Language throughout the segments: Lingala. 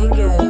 Django.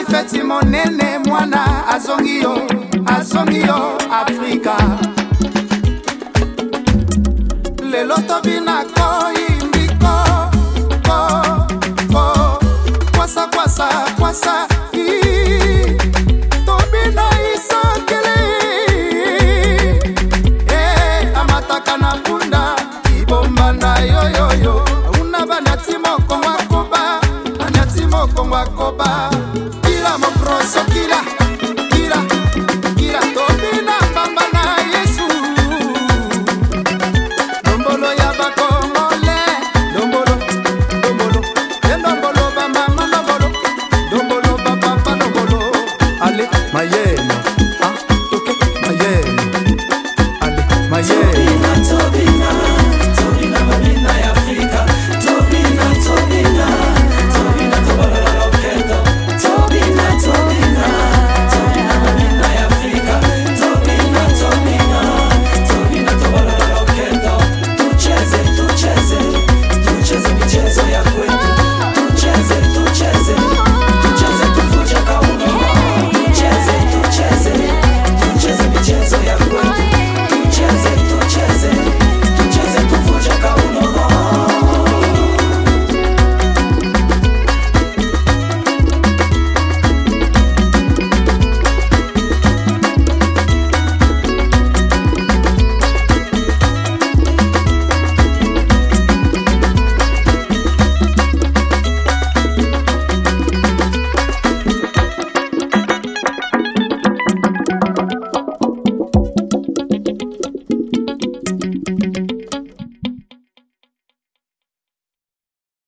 azwi feti monene mwana azongi yo azongi yo afrika lelo tobina koyimbiko ko ko kwasa kwasa kwasa Congo, e, Congo,